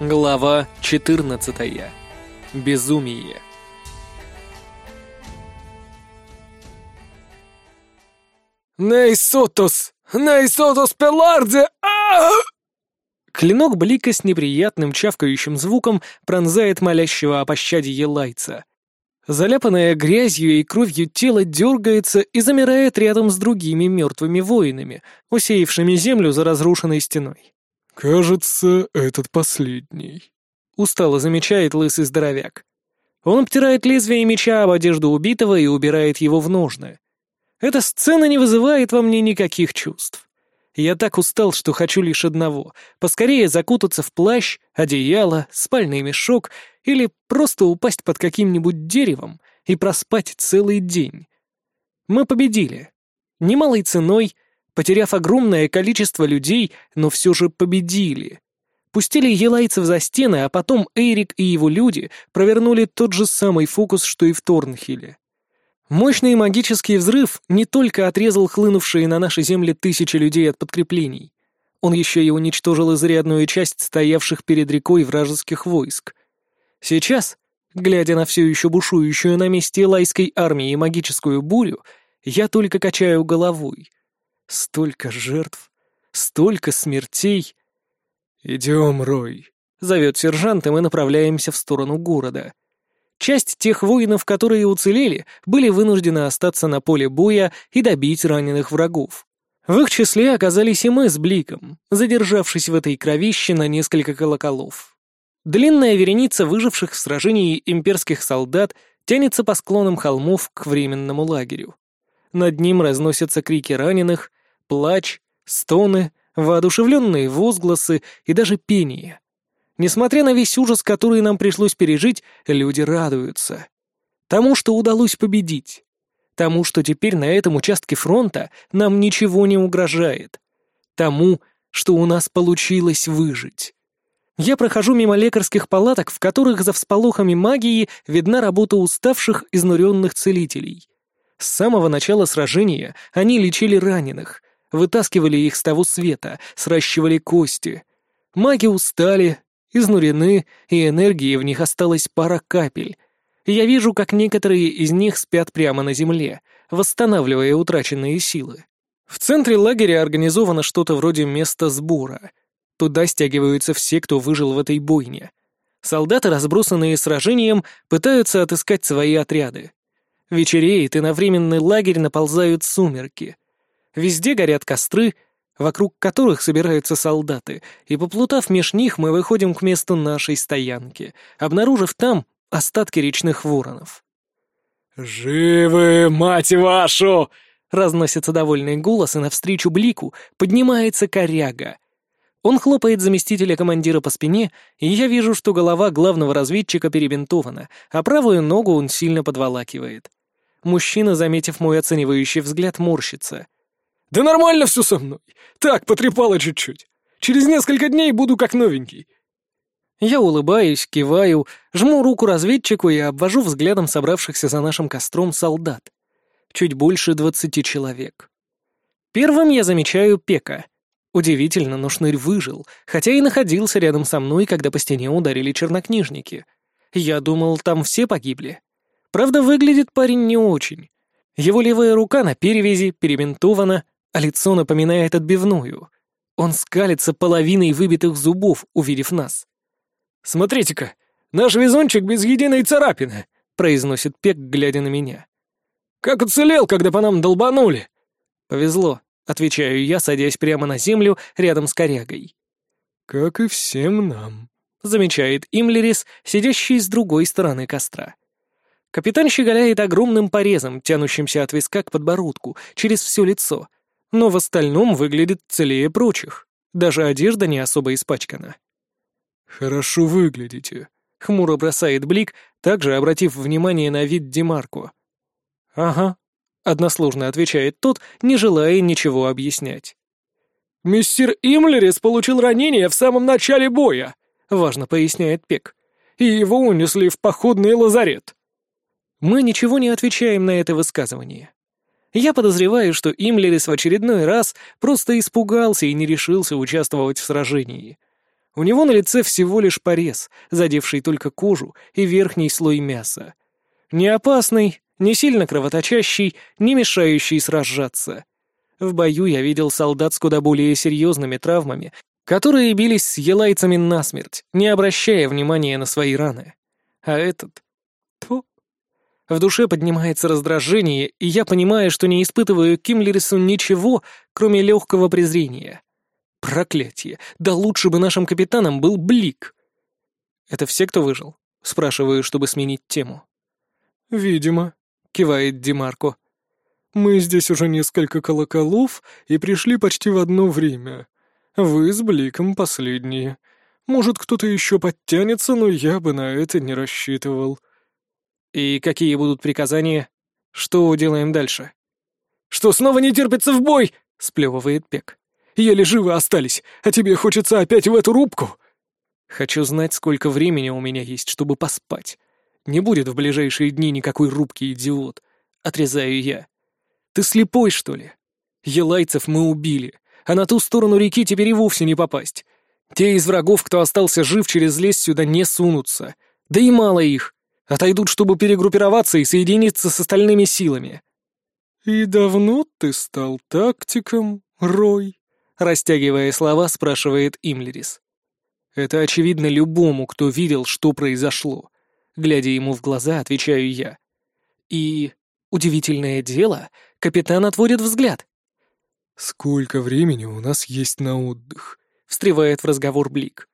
Глава 14. Безумие. «Нейсотус! Нейсотус Пеларде! а Клинок блика с неприятным чавкающим звуком пронзает молящего о пощаде елайца. Заляпанное грязью и кровью тело дергается и замирает рядом с другими мертвыми воинами, усеявшими землю за разрушенной стеной. «Кажется, этот последний», — устало замечает лысый здоровяк. Он обтирает лезвие меча об одежду убитого и убирает его в ножны. Эта сцена не вызывает во мне никаких чувств. Я так устал, что хочу лишь одного — поскорее закутаться в плащ, одеяло, спальный мешок или просто упасть под каким-нибудь деревом и проспать целый день. Мы победили. Немалой ценой, потеряв огромное количество людей, но все же победили. Пустили елайцев за стены, а потом Эрик и его люди провернули тот же самый фокус, что и в Торнхилле. Мощный магический взрыв не только отрезал хлынувшие на наши земли тысячи людей от подкреплений, он еще и уничтожил изрядную часть стоявших перед рекой вражеских войск. Сейчас, глядя на все еще бушующую на месте лайской армии магическую бурю, я только качаю головой. Столько жертв, столько смертей. «Идем, Рой», — зовет сержант, и мы направляемся в сторону города. Часть тех воинов, которые уцелели, были вынуждены остаться на поле боя и добить раненых врагов. В их числе оказались и мы с Бликом, задержавшись в этой кровище на несколько колоколов. Длинная вереница выживших в сражении имперских солдат тянется по склонам холмов к временному лагерю. Над ним разносятся крики раненых, плач, стоны, воодушевленные возгласы и даже пение. Несмотря на весь ужас, который нам пришлось пережить, люди радуются. Тому, что удалось победить. Тому, что теперь на этом участке фронта нам ничего не угрожает. Тому, что у нас получилось выжить. Я прохожу мимо лекарских палаток, в которых за всполохами магии видна работа уставших, изнуренных целителей. С самого начала сражения они лечили раненых, вытаскивали их с того света, сращивали кости. Маги устали, изнурены, и энергии в них осталось пара капель. Я вижу, как некоторые из них спят прямо на земле, восстанавливая утраченные силы. В центре лагеря организовано что-то вроде места сбора. Туда стягиваются все, кто выжил в этой бойне. Солдаты, разбросанные сражением, пытаются отыскать свои отряды. Вечереет, и на временный лагерь наползают сумерки. Везде горят костры, вокруг которых собираются солдаты, и, поплутав меж них, мы выходим к месту нашей стоянки, обнаружив там остатки речных воронов. «Живы, мать вашу!» — разносится довольный голос, и навстречу Блику поднимается коряга. Он хлопает заместителя командира по спине, и я вижу, что голова главного разведчика перебинтована, а правую ногу он сильно подволакивает. Мужчина, заметив мой оценивающий взгляд, морщится. «Да нормально все со мной. Так, потрепало чуть-чуть. Через несколько дней буду как новенький». Я улыбаюсь, киваю, жму руку разведчику и обвожу взглядом собравшихся за нашим костром солдат. Чуть больше двадцати человек. Первым я замечаю Пека. Удивительно, но Шнырь выжил, хотя и находился рядом со мной, когда по стене ударили чернокнижники. Я думал, там все погибли. Правда, выглядит парень не очень. Его левая рука на перевязи, перебинтована, а лицо напоминает отбивную. Он скалится половиной выбитых зубов, увидев нас. «Смотрите-ка, наш везунчик без единой царапины», — произносит Пек, глядя на меня. «Как уцелел, когда по нам долбанули!» «Повезло», — отвечаю я, садясь прямо на землю рядом с корягой. «Как и всем нам», — замечает Имлерис, сидящий с другой стороны костра. Капитан щеголяет огромным порезом, тянущимся от виска к подбородку, через все лицо, но в остальном выглядит целее прочих. Даже одежда не особо испачкана. «Хорошо выглядите», — хмуро бросает Блик, также обратив внимание на вид Демарко. «Ага», — односложно отвечает тот, не желая ничего объяснять. «Мистер Имлерис получил ранение в самом начале боя», — важно поясняет Пек, «и его унесли в походный лазарет». Мы ничего не отвечаем на это высказывание. Я подозреваю, что Имлерис в очередной раз просто испугался и не решился участвовать в сражении. У него на лице всего лишь порез, задевший только кожу и верхний слой мяса. Не опасный, не сильно кровоточащий, не мешающий сражаться. В бою я видел солдат с куда более серьезными травмами, которые бились с елайцами насмерть, не обращая внимания на свои раны. А этот... Тьфу. В душе поднимается раздражение, и я понимаю, что не испытываю к Кимлерису ничего, кроме легкого презрения. Проклятие! Да лучше бы нашим капитаном был Блик! «Это все, кто выжил?» — спрашиваю, чтобы сменить тему. «Видимо», — кивает Димарко. «Мы здесь уже несколько колоколов и пришли почти в одно время. Вы с Бликом последние. Может, кто-то еще подтянется, но я бы на это не рассчитывал». «И какие будут приказания? Что делаем дальше?» «Что, снова не терпится в бой?» — сплевывает Пек. «Еле живы остались, а тебе хочется опять в эту рубку?» «Хочу знать, сколько времени у меня есть, чтобы поспать. Не будет в ближайшие дни никакой рубки, идиот. Отрезаю я. Ты слепой, что ли? Елайцев мы убили, а на ту сторону реки теперь и вовсе не попасть. Те из врагов, кто остался жив через лес, сюда не сунутся. Да и мало их. Отойдут, чтобы перегруппироваться и соединиться с остальными силами. «И давно ты стал тактиком, Рой?» Растягивая слова, спрашивает Имлерис. Это очевидно любому, кто видел, что произошло. Глядя ему в глаза, отвечаю я. И, удивительное дело, капитан отводит взгляд. «Сколько времени у нас есть на отдых?» — встревает в разговор Блик.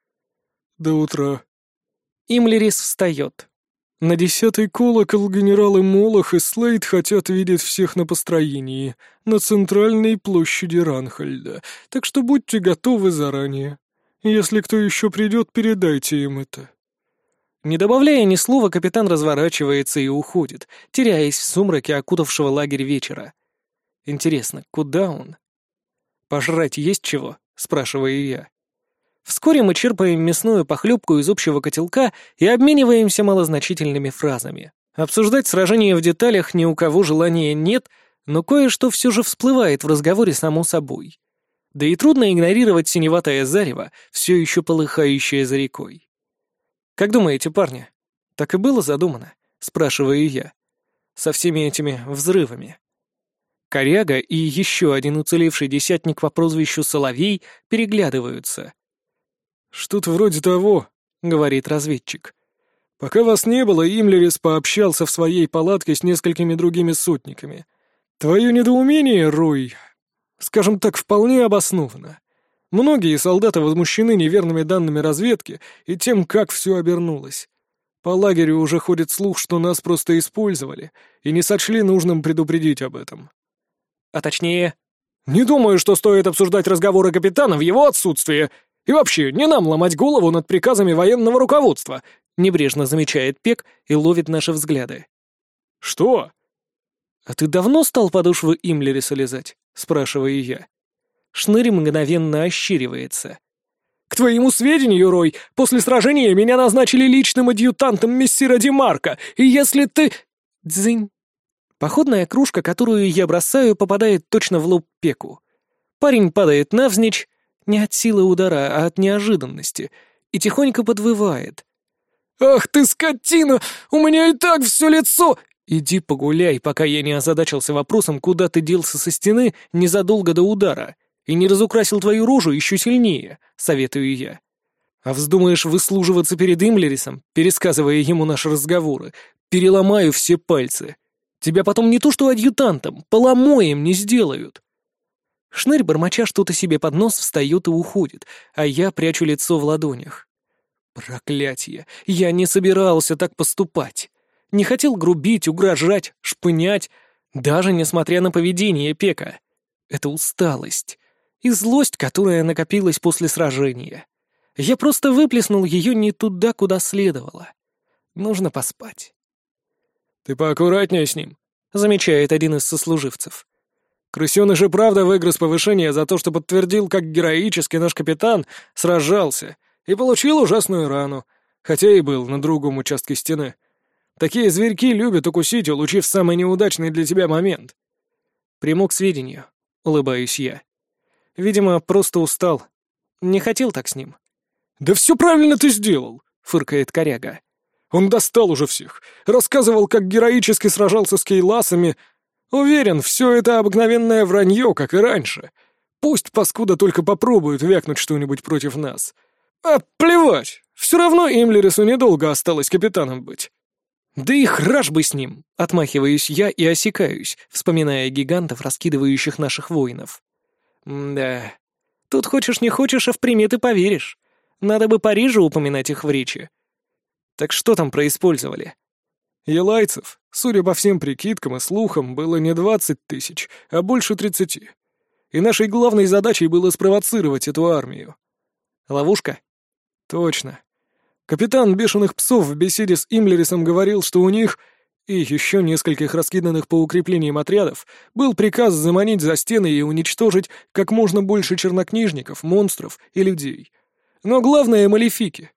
«До утра». Имлерис встает. «На десятый колокол генералы Молох и Слейд хотят видеть всех на построении, на центральной площади Ранхальда, так что будьте готовы заранее. Если кто еще придет, передайте им это». Не добавляя ни слова, капитан разворачивается и уходит, теряясь в сумраке окутавшего лагерь вечера. Интересно, куда он? «Пожрать есть чего?» — спрашиваю я. Вскоре мы черпаем мясную похлебку из общего котелка и обмениваемся малозначительными фразами. Обсуждать сражение в деталях ни у кого желания нет, но кое-что все же всплывает в разговоре само собой. Да и трудно игнорировать синеватое зарево, все еще полыхающее за рекой. «Как думаете, парни, так и было задумано?» — спрашиваю я. «Со всеми этими взрывами». Коряга и еще один уцелевший десятник по прозвищу Соловей переглядываются. «Что-то вроде того», — говорит разведчик. «Пока вас не было, Имлерис пообщался в своей палатке с несколькими другими сотниками. Твое недоумение, Рой, скажем так, вполне обосновано. Многие солдаты возмущены неверными данными разведки и тем, как все обернулось. По лагерю уже ходит слух, что нас просто использовали, и не сочли нужным предупредить об этом. А точнее... Не думаю, что стоит обсуждать разговоры капитана в его отсутствие. И вообще, не нам ломать голову над приказами военного руководства, небрежно замечает Пек и ловит наши взгляды. Что? А ты давно стал подошвы Имлериса лизать? Спрашиваю я. Шнырь мгновенно ощеривается. «К твоему сведению, Рой, после сражения меня назначили личным адъютантом мессира Демарка, и если ты...» Дзынь. Походная кружка, которую я бросаю, попадает точно в лоб Пеку. Парень падает навзничь, не от силы удара, а от неожиданности, и тихонько подвывает. «Ах ты, скотина! У меня и так все лицо!» «Иди погуляй, пока я не озадачился вопросом, куда ты делся со стены незадолго до удара и не разукрасил твою рожу еще сильнее», — советую я. «А вздумаешь выслуживаться перед Имлерисом, пересказывая ему наши разговоры, переломаю все пальцы. Тебя потом не то что адъютантом, поломоем не сделают». Шнырь, бормоча что-то себе под нос, встает и уходит, а я прячу лицо в ладонях. Проклятие! Я не собирался так поступать. Не хотел грубить, угрожать, шпынять, даже несмотря на поведение Пека. Это усталость и злость, которая накопилась после сражения. Я просто выплеснул ее не туда, куда следовало. Нужно поспать. «Ты поаккуратнее с ним», — замечает один из сослуживцев. «Крысёныш и правда выгрыз повышение за то, что подтвердил, как героически наш капитан сражался и получил ужасную рану, хотя и был на другом участке стены. Такие зверьки любят укусить, улучив самый неудачный для тебя момент». «Приму к сведению», — улыбаюсь я. Видимо, просто устал. Не хотел так с ним. «Да все правильно ты сделал», — фыркает коряга. «Он достал уже всех, рассказывал, как героически сражался с кейласами. Уверен, все это обыкновенное вранье, как и раньше. Пусть паскуда только попробуют вякнуть что-нибудь против нас. А плевать, все равно Имлерису недолго осталось капитаном быть». «Да и храж бы с ним!» — отмахиваюсь я и осекаюсь, вспоминая гигантов, раскидывающих наших воинов. «Да, тут хочешь не хочешь, а в приметы поверишь. Надо бы Парижу упоминать их в речи. Так что там происпользовали?» Елайцев, судя по всем прикидкам и слухам, было не двадцать тысяч, а больше тридцати. И нашей главной задачей было спровоцировать эту армию. Ловушка? Точно. Капитан Бешеных Псов в беседе с Имлерисом говорил, что у них и еще нескольких раскиданных по укреплениям отрядов был приказ заманить за стены и уничтожить как можно больше чернокнижников, монстров и людей. Но главное — малефики.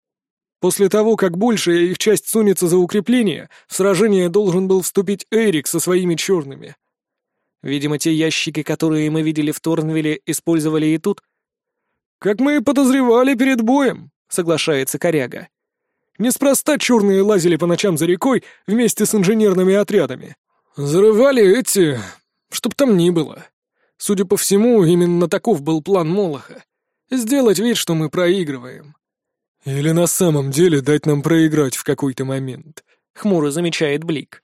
После того, как большая их часть сунется за укрепление, в сражение должен был вступить Эрик со своими черными. Видимо, те ящики, которые мы видели в Торнвилле, использовали и тут. «Как мы и подозревали перед боем», — соглашается Коряга. Неспроста черные лазили по ночам за рекой вместе с инженерными отрядами. Зарывали эти... чтоб там ни было. Судя по всему, именно таков был план Молоха. Сделать вид, что мы проигрываем. Или на самом деле дать нам проиграть в какой-то момент, — хмуро замечает Блик.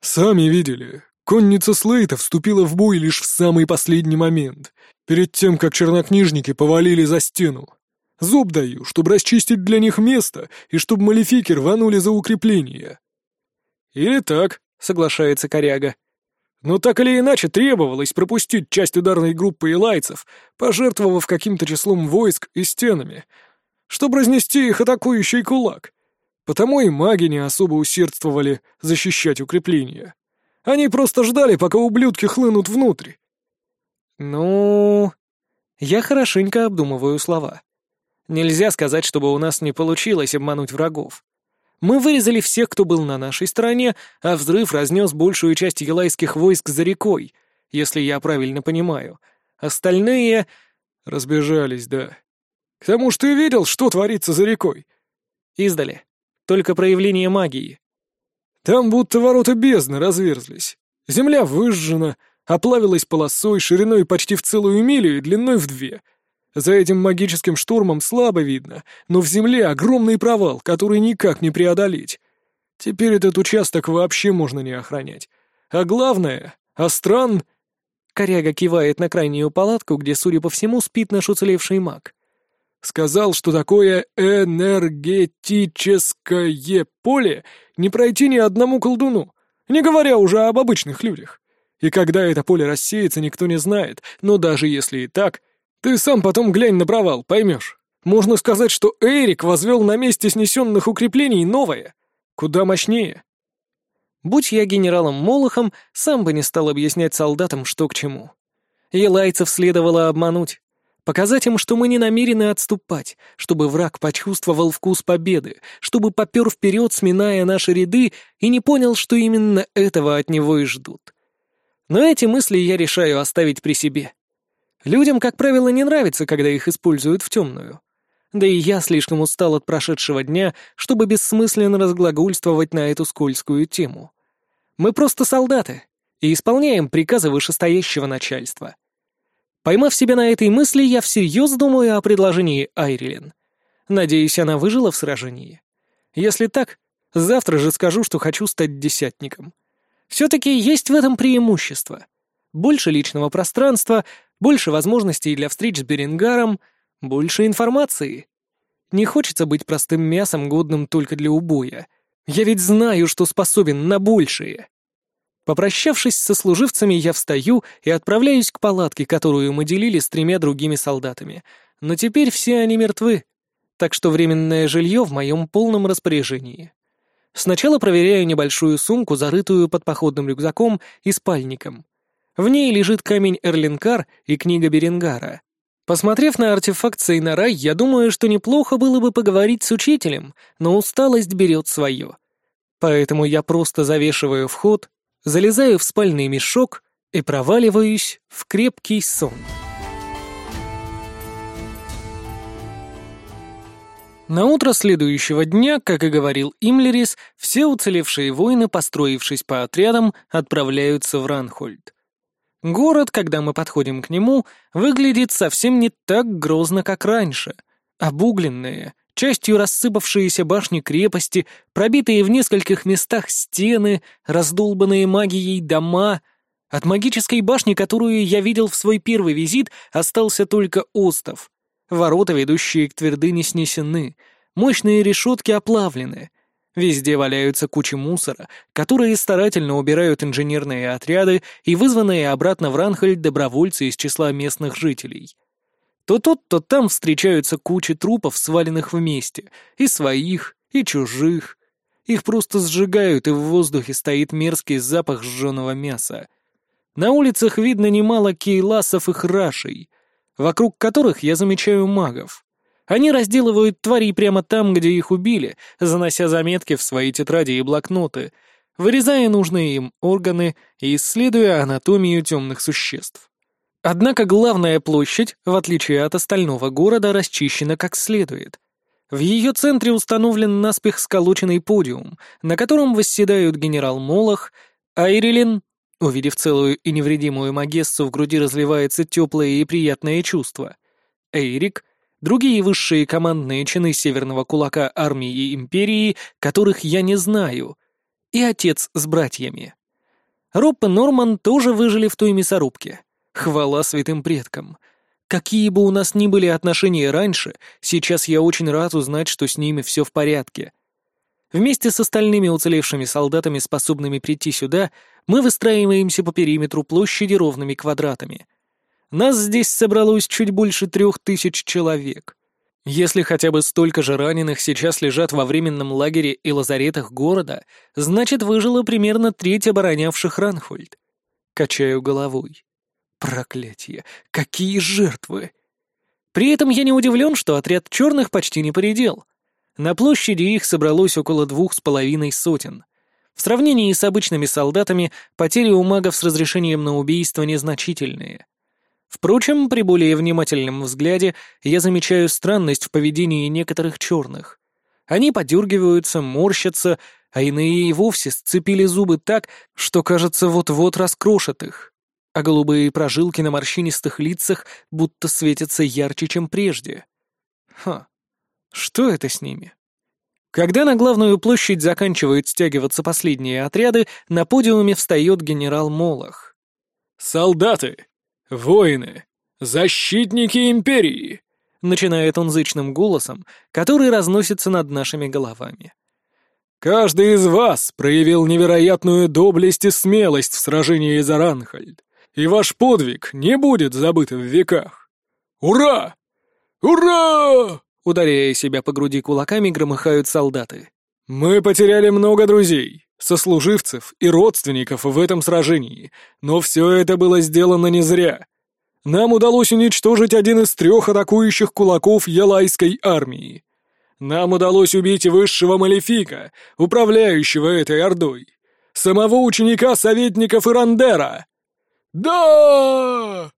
Сами видели. Конница Слейта вступила в бой лишь в самый последний момент, перед тем, как чернокнижники повалили за стену. Зуб даю, чтобы расчистить для них место и чтобы малефики рванули за укрепление. Или так, соглашается Коряга. Но так или иначе требовалось пропустить часть ударной группы илайцев, пожертвовав каким-то числом войск и стенами, чтобы разнести их атакующий кулак. Потому и маги не особо усердствовали защищать укрепления. Они просто ждали, пока ублюдки хлынут внутрь. Ну, я хорошенько обдумываю слова. Нельзя сказать, чтобы у нас не получилось обмануть врагов. Мы вырезали всех, кто был на нашей стороне, а взрыв разнес большую часть елайских войск за рекой, если я правильно понимаю. Остальные... Разбежались, да. К тому же ты видел, что творится за рекой? Издали. Только проявление магии. Там будто ворота бездны разверзлись. Земля выжжена, оплавилась полосой шириной почти в целую милю и длиной в две — за этим магическим штурмом слабо видно, но в земле огромный провал, который никак не преодолеть. Теперь этот участок вообще можно не охранять. А главное, Астран... Коряга кивает на крайнюю палатку, где, судя по всему, спит наш уцелевший маг. Сказал, что такое энергетическое поле не пройти ни одному колдуну, не говоря уже об обычных людях. И когда это поле рассеется, никто не знает, но даже если и так, ты сам потом глянь на провал, поймешь. Можно сказать, что Эрик возвел на месте снесенных укреплений новое. Куда мощнее. Будь я генералом Молохом, сам бы не стал объяснять солдатам, что к чему. Елайцев следовало обмануть. Показать им, что мы не намерены отступать, чтобы враг почувствовал вкус победы, чтобы попер вперед, сминая наши ряды, и не понял, что именно этого от него и ждут. Но эти мысли я решаю оставить при себе. Людям, как правило, не нравится, когда их используют в темную. Да и я слишком устал от прошедшего дня, чтобы бессмысленно разглагольствовать на эту скользкую тему. Мы просто солдаты и исполняем приказы вышестоящего начальства. Поймав себя на этой мысли, я всерьез думаю о предложении Айрилен. Надеюсь, она выжила в сражении. Если так, завтра же скажу, что хочу стать десятником. Все-таки есть в этом преимущество. Больше личного пространства, больше возможностей для встреч с Берингаром, больше информации. Не хочется быть простым мясом, годным только для убоя. Я ведь знаю, что способен на большее. Попрощавшись со служивцами, я встаю и отправляюсь к палатке, которую мы делили с тремя другими солдатами. Но теперь все они мертвы, так что временное жилье в моем полном распоряжении. Сначала проверяю небольшую сумку, зарытую под походным рюкзаком и спальником. В ней лежит камень Эрлинкар и книга Беренгара. Посмотрев на артефакт Сейнарай, я думаю, что неплохо было бы поговорить с учителем, но усталость берет свое. Поэтому я просто завешиваю вход, залезаю в спальный мешок и проваливаюсь в крепкий сон. На утро следующего дня, как и говорил Имлерис, все уцелевшие воины, построившись по отрядам, отправляются в Ранхольд. Город, когда мы подходим к нему, выглядит совсем не так грозно, как раньше. Обугленные, частью рассыпавшиеся башни крепости, пробитые в нескольких местах стены, раздолбанные магией дома. От магической башни, которую я видел в свой первый визит, остался только остов. Ворота, ведущие к твердыне, снесены, мощные решетки оплавлены. Везде валяются кучи мусора, которые старательно убирают инженерные отряды и вызванные обратно в Ранхель добровольцы из числа местных жителей. То тут, то там встречаются кучи трупов, сваленных вместе, и своих, и чужих. Их просто сжигают, и в воздухе стоит мерзкий запах сжженного мяса. На улицах видно немало кейласов и храшей — вокруг которых я замечаю магов. Они разделывают тварей прямо там, где их убили, занося заметки в свои тетради и блокноты, вырезая нужные им органы и исследуя анатомию темных существ. Однако главная площадь, в отличие от остального города, расчищена как следует. В ее центре установлен наспех сколоченный подиум, на котором восседают генерал Молох, Айрилин, Увидев целую и невредимую Магессу, в груди разливается теплое и приятное чувство. Эйрик, другие высшие командные чины Северного Кулака армии и империи, которых я не знаю, и отец с братьями. Ропп и Норман тоже выжили в той мясорубке. Хвала святым предкам. Какие бы у нас ни были отношения раньше, сейчас я очень рад узнать, что с ними все в порядке. Вместе с остальными уцелевшими солдатами, способными прийти сюда, мы выстраиваемся по периметру площади ровными квадратами. Нас здесь собралось чуть больше трех тысяч человек. Если хотя бы столько же раненых сейчас лежат во временном лагере и лазаретах города, значит, выжило примерно треть оборонявших Ранхольд. Качаю головой. Проклятие! Какие жертвы! При этом я не удивлен, что отряд черных почти не поредел — на площади их собралось около двух с половиной сотен. В сравнении с обычными солдатами, потери у магов с разрешением на убийство незначительные. Впрочем, при более внимательном взгляде я замечаю странность в поведении некоторых черных. Они подергиваются, морщатся, а иные и вовсе сцепили зубы так, что, кажется, вот-вот раскрошат их. А голубые прожилки на морщинистых лицах будто светятся ярче, чем прежде. Ха. Что это с ними? Когда на главную площадь заканчивают стягиваться последние отряды, на подиуме встает генерал Молох. «Солдаты! Воины! Защитники империи!» Начинает он зычным голосом, который разносится над нашими головами. «Каждый из вас проявил невероятную доблесть и смелость в сражении за Ранхальд, и ваш подвиг не будет забыт в веках. Ура! Ура!» Ударяя себя по груди кулаками, громыхают солдаты. «Мы потеряли много друзей, сослуживцев и родственников в этом сражении, но все это было сделано не зря. Нам удалось уничтожить один из трех атакующих кулаков Ялайской армии. Нам удалось убить высшего малефика, управляющего этой ордой, самого ученика советников Ирандера. Да!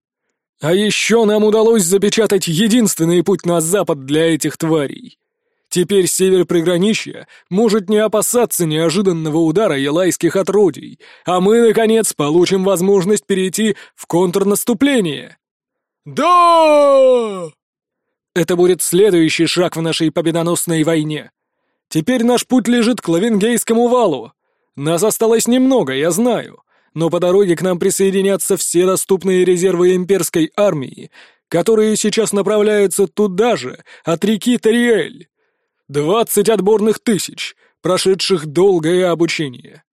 А еще нам удалось запечатать единственный путь на запад для этих тварей. Теперь север приграничья может не опасаться неожиданного удара елайских отродий, а мы, наконец, получим возможность перейти в контрнаступление. Да! Это будет следующий шаг в нашей победоносной войне. Теперь наш путь лежит к Лавенгейскому валу. Нас осталось немного, я знаю но по дороге к нам присоединятся все доступные резервы имперской армии, которые сейчас направляются туда же, от реки Тариэль. Двадцать отборных тысяч, прошедших долгое обучение.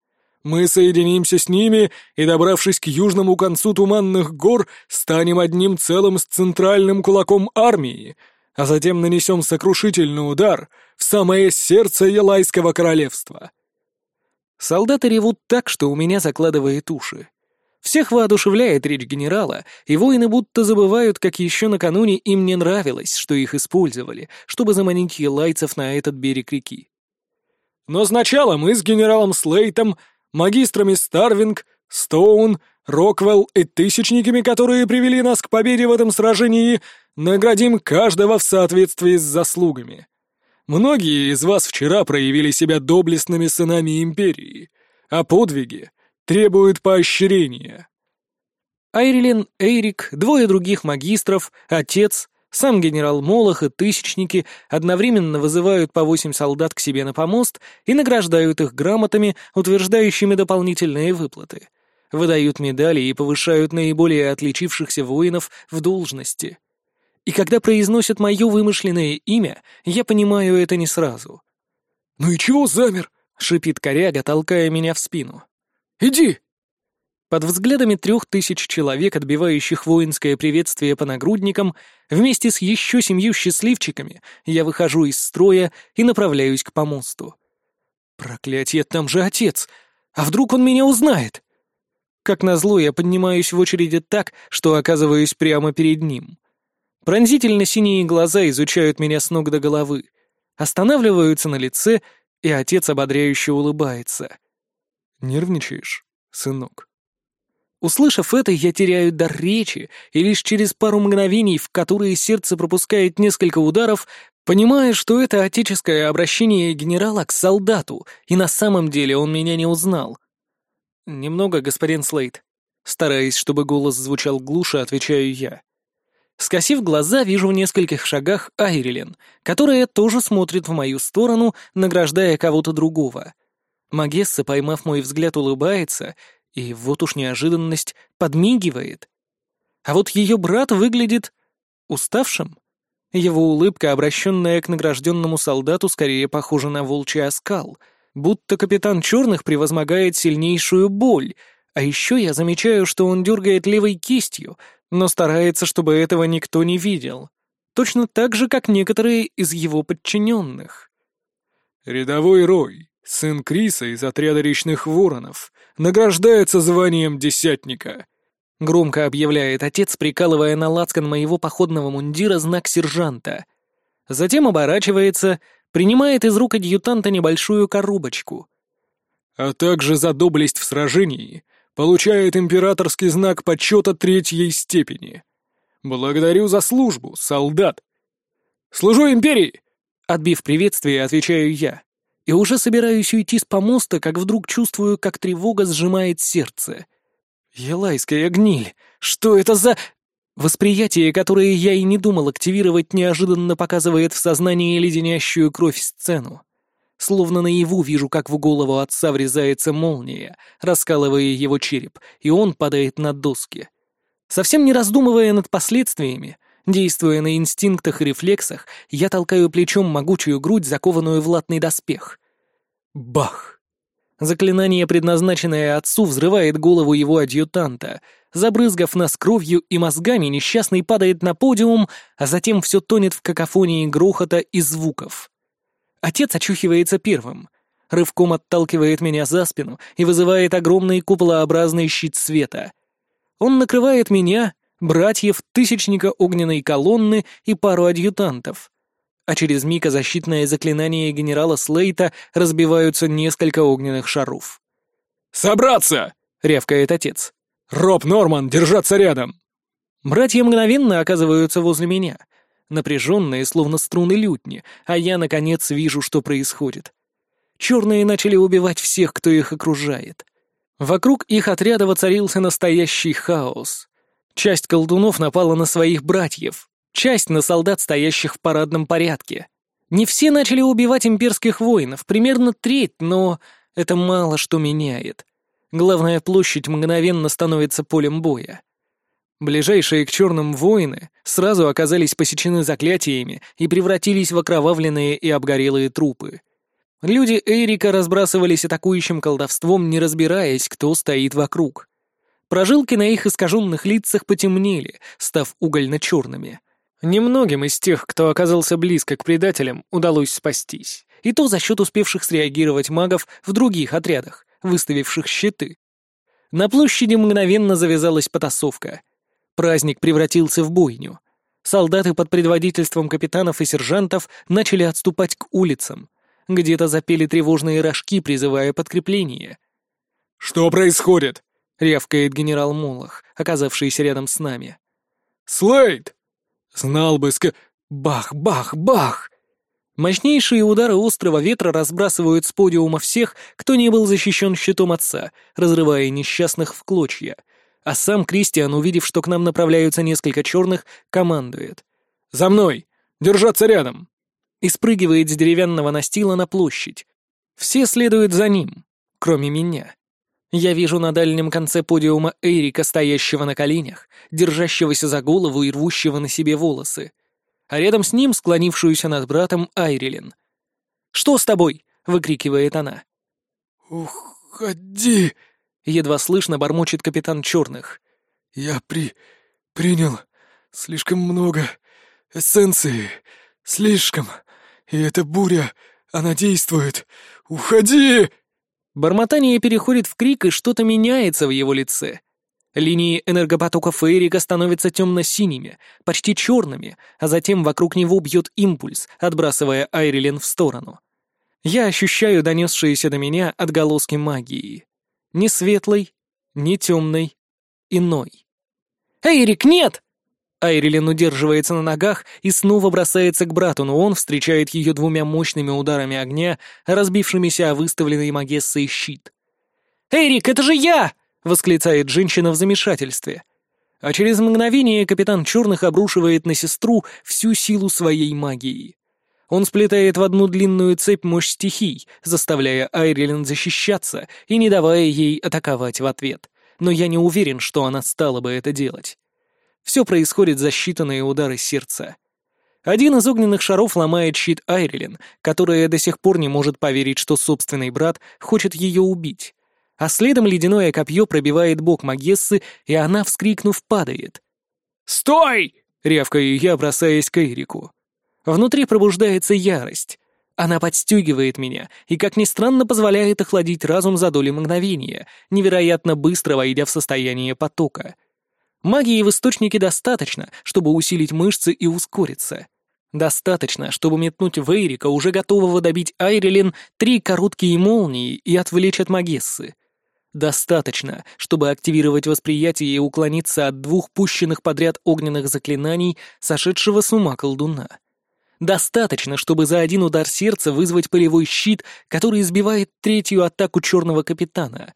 Мы соединимся с ними и, добравшись к южному концу Туманных гор, станем одним целым с центральным кулаком армии, а затем нанесем сокрушительный удар в самое сердце Елайского королевства. Солдаты ревут так, что у меня закладывает уши. Всех воодушевляет речь генерала, и воины будто забывают, как еще накануне им не нравилось, что их использовали, чтобы заманить елайцев на этот берег реки. Но сначала мы с генералом Слейтом, магистрами Старвинг, Стоун, Роквелл и тысячниками, которые привели нас к победе в этом сражении, наградим каждого в соответствии с заслугами. Многие из вас вчера проявили себя доблестными сынами Империи, а подвиги требуют поощрения». Айрилен, Эйрик, двое других магистров, отец, сам генерал Молох и тысячники одновременно вызывают по восемь солдат к себе на помост и награждают их грамотами, утверждающими дополнительные выплаты. Выдают медали и повышают наиболее отличившихся воинов в должности. И когда произносят мое вымышленное имя, я понимаю это не сразу. «Ну и чего замер?» — шипит коряга, толкая меня в спину. «Иди!» Под взглядами трех тысяч человек, отбивающих воинское приветствие по нагрудникам, вместе с еще семью счастливчиками я выхожу из строя и направляюсь к помосту. Проклятье, там же отец! А вдруг он меня узнает? Как назло, я поднимаюсь в очереди так, что оказываюсь прямо перед ним. Пронзительно синие глаза изучают меня с ног до головы, останавливаются на лице, и отец ободряюще улыбается. «Нервничаешь, сынок?» Услышав это, я теряю дар речи, и лишь через пару мгновений, в которые сердце пропускает несколько ударов, понимаю, что это отеческое обращение генерала к солдату, и на самом деле он меня не узнал. «Немного, господин Слейд». Стараясь, чтобы голос звучал глуше, отвечаю я. Скосив глаза, вижу в нескольких шагах Айрилен, которая тоже смотрит в мою сторону, награждая кого-то другого. Магесса, поймав мой взгляд, улыбается и вот уж неожиданность подмигивает. А вот ее брат выглядит уставшим. Его улыбка, обращенная к награжденному солдату, скорее похожа на волчий оскал, будто капитан Черных превозмогает сильнейшую боль, а еще я замечаю, что он дергает левой кистью, но старается, чтобы этого никто не видел. Точно так же, как некоторые из его подчиненных. «Рядовой Рой, сын Криса из отряда речных воронов, награждается званием десятника», — громко объявляет отец, прикалывая на лацкан моего походного мундира знак сержанта. Затем оборачивается, принимает из рук адъютанта небольшую коробочку. «А также за доблесть в сражении получает императорский знак почета третьей степени. Благодарю за службу, солдат!» «Служу империи!» Отбив приветствие, отвечаю я и уже собираюсь уйти с помоста, как вдруг чувствую, как тревога сжимает сердце. Елайская гниль! Что это за... Восприятие, которое я и не думал активировать, неожиданно показывает в сознании леденящую кровь сцену. Словно наяву вижу, как в голову отца врезается молния, раскалывая его череп, и он падает на доски. Совсем не раздумывая над последствиями, Действуя на инстинктах и рефлексах, я толкаю плечом могучую грудь, закованную в латный доспех. Бах! Заклинание, предназначенное отцу, взрывает голову его адъютанта. Забрызгав нас кровью и мозгами, несчастный падает на подиум, а затем все тонет в какофонии грохота и звуков. Отец очухивается первым. Рывком отталкивает меня за спину и вызывает огромный куполообразный щит света. Он накрывает меня, братьев, тысячника огненной колонны и пару адъютантов. А через миг защитное заклинание генерала Слейта разбиваются несколько огненных шаров. «Собраться!» — рявкает отец. «Роб Норман, держаться рядом!» Братья мгновенно оказываются возле меня, напряженные, словно струны лютни, а я, наконец, вижу, что происходит. Черные начали убивать всех, кто их окружает. Вокруг их отряда воцарился настоящий хаос. Часть колдунов напала на своих братьев, часть на солдат, стоящих в парадном порядке. Не все начали убивать имперских воинов, примерно треть, но это мало что меняет. Главная площадь мгновенно становится полем боя. Ближайшие к черным воины сразу оказались посечены заклятиями и превратились в окровавленные и обгорелые трупы. Люди Эрика разбрасывались атакующим колдовством, не разбираясь, кто стоит вокруг. Прожилки на их искаженных лицах потемнели, став угольно-черными. Немногим из тех, кто оказался близко к предателям, удалось спастись. И то за счет успевших среагировать магов в других отрядах, выставивших щиты. На площади мгновенно завязалась потасовка. Праздник превратился в бойню. Солдаты под предводительством капитанов и сержантов начали отступать к улицам. Где-то запели тревожные рожки, призывая подкрепление. «Что происходит?» рявкает генерал Молох, оказавшийся рядом с нами. «Слейд!» «Знал бы, ска...» Бах, бах, бах! Мощнейшие удары острого ветра разбрасывают с подиума всех, кто не был защищен щитом отца, разрывая несчастных в клочья. А сам Кристиан, увидев, что к нам направляются несколько черных, командует. «За мной! Держаться рядом!» И спрыгивает с деревянного настила на площадь. Все следуют за ним, кроме меня. Я вижу на дальнем конце подиума Эрика, стоящего на коленях, держащегося за голову и рвущего на себе волосы а рядом с ним склонившуюся над братом Айрилен. «Что с тобой?» — выкрикивает она. «Уходи!» — едва слышно бормочет капитан Черных. «Я при... принял слишком много эссенции. Слишком. И эта буря, она действует. Уходи!» Бормотание переходит в крик, и что-то меняется в его лице. Линии энергопотока Фейрика становятся темно-синими, почти черными, а затем вокруг него бьет импульс, отбрасывая Айрилен в сторону. Я ощущаю донесшиеся до меня отголоски магии. Не светлой, не темной, иной. «Эйрик, нет!» Айрилен удерживается на ногах и снова бросается к брату, но он встречает ее двумя мощными ударами огня, разбившимися о выставленный Магессой щит. «Эрик, это же я!» — восклицает женщина в замешательстве. А через мгновение капитан Черных обрушивает на сестру всю силу своей магии. Он сплетает в одну длинную цепь мощь стихий, заставляя Айрилен защищаться и не давая ей атаковать в ответ. Но я не уверен, что она стала бы это делать. Все происходит за считанные удары сердца. Один из огненных шаров ломает щит Айрилен, которая до сих пор не может поверить, что собственный брат хочет ее убить а следом ледяное копье пробивает бок Магессы, и она, вскрикнув, падает. «Стой!» — рявкаю я, бросаясь к Эрику. Внутри пробуждается ярость. Она подстегивает меня и, как ни странно, позволяет охладить разум за доли мгновения, невероятно быстро войдя в состояние потока. Магии в источнике достаточно, чтобы усилить мышцы и ускориться. Достаточно, чтобы метнуть в Эйрика, уже готового добить Айрилен, три короткие молнии и отвлечь от Магессы. Достаточно, чтобы активировать восприятие и уклониться от двух пущенных подряд огненных заклинаний сошедшего с ума колдуна. Достаточно, чтобы за один удар сердца вызвать полевой щит, который избивает третью атаку черного капитана.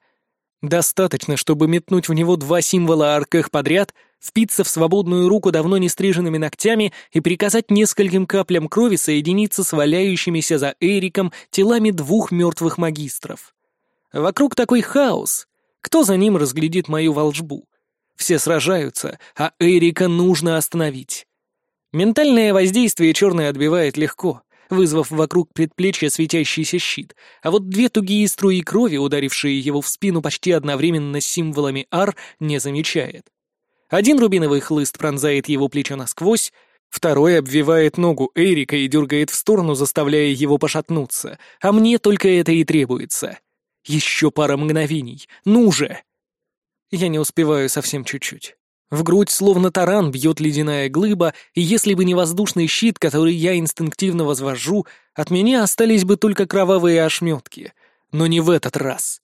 Достаточно, чтобы метнуть в него два символа арках подряд, впиться в свободную руку давно не стриженными ногтями и приказать нескольким каплям крови соединиться с валяющимися за Эриком телами двух мертвых магистров. Вокруг такой хаос. Кто за ним разглядит мою волжбу? Все сражаются, а Эрика нужно остановить. Ментальное воздействие черный отбивает легко, вызвав вокруг предплечья светящийся щит, а вот две тугие струи крови, ударившие его в спину почти одновременно с символами Ар, не замечает. Один рубиновый хлыст пронзает его плечо насквозь, второй обвивает ногу Эрика и дергает в сторону, заставляя его пошатнуться, а мне только это и требуется. Еще пара мгновений. Ну же! Я не успеваю совсем чуть-чуть. В грудь словно таран бьет ледяная глыба, и если бы не воздушный щит, который я инстинктивно возвожу, от меня остались бы только кровавые ошметки. Но не в этот раз.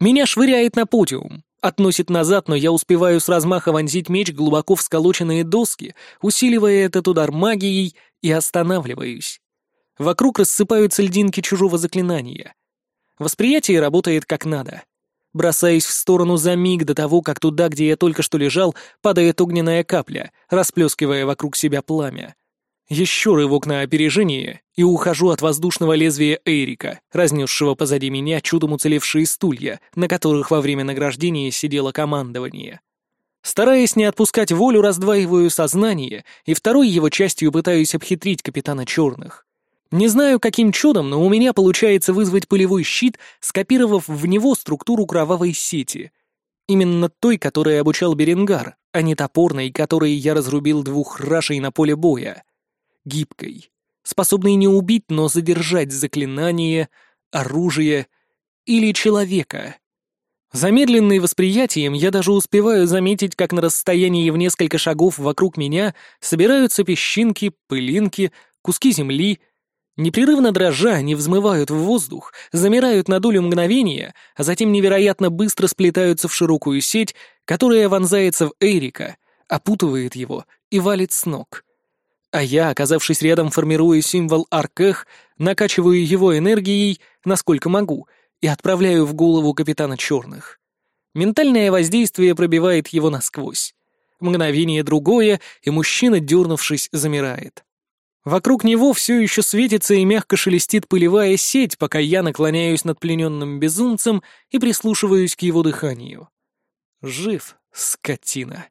Меня швыряет на подиум, относит назад, но я успеваю с размаха вонзить меч глубоко в сколоченные доски, усиливая этот удар магией, и останавливаюсь. Вокруг рассыпаются льдинки чужого заклинания. Восприятие работает как надо. Бросаясь в сторону за миг до того, как туда, где я только что лежал, падает огненная капля, расплескивая вокруг себя пламя. Еще рывок на опережение, и ухожу от воздушного лезвия Эрика, разнесшего позади меня чудом уцелевшие стулья, на которых во время награждения сидело командование. Стараясь не отпускать волю, раздваиваю сознание, и второй его частью пытаюсь обхитрить капитана Черных. Не знаю, каким чудом, но у меня получается вызвать пылевой щит, скопировав в него структуру кровавой сети. Именно той, которой обучал Беренгар, а не топорной, которой я разрубил двух рашей на поле боя. Гибкой, способной не убить, но задержать заклинание, оружие или человека. Замедленный восприятием, я даже успеваю заметить, как на расстоянии в несколько шагов вокруг меня собираются песчинки, пылинки, куски земли, Непрерывно дрожа, они взмывают в воздух, замирают на долю мгновения, а затем невероятно быстро сплетаются в широкую сеть, которая вонзается в Эрика, опутывает его и валит с ног. А я, оказавшись рядом, формирую символ Аркех, накачиваю его энергией, насколько могу, и отправляю в голову капитана Черных. Ментальное воздействие пробивает его насквозь. Мгновение другое, и мужчина, дернувшись, замирает. Вокруг него все еще светится и мягко шелестит пылевая сеть, пока я наклоняюсь над плененным безумцем и прислушиваюсь к его дыханию. Жив, скотина.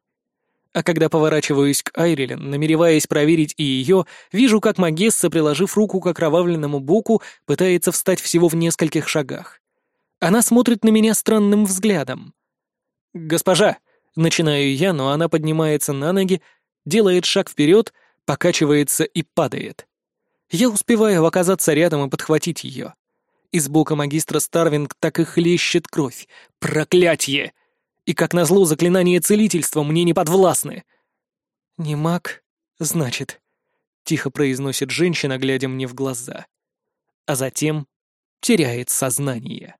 А когда поворачиваюсь к Айрилен, намереваясь проверить и ее, вижу, как Магесса, приложив руку к окровавленному боку, пытается встать всего в нескольких шагах. Она смотрит на меня странным взглядом. «Госпожа!» — начинаю я, но она поднимается на ноги, делает шаг вперед, покачивается и падает. Я успеваю оказаться рядом и подхватить ее. Из бока магистра Старвинг так и хлещет кровь. Проклятье! И, как назло, заклинания целительства мне не подвластны. «Не маг, значит», — тихо произносит женщина, глядя мне в глаза. А затем теряет сознание.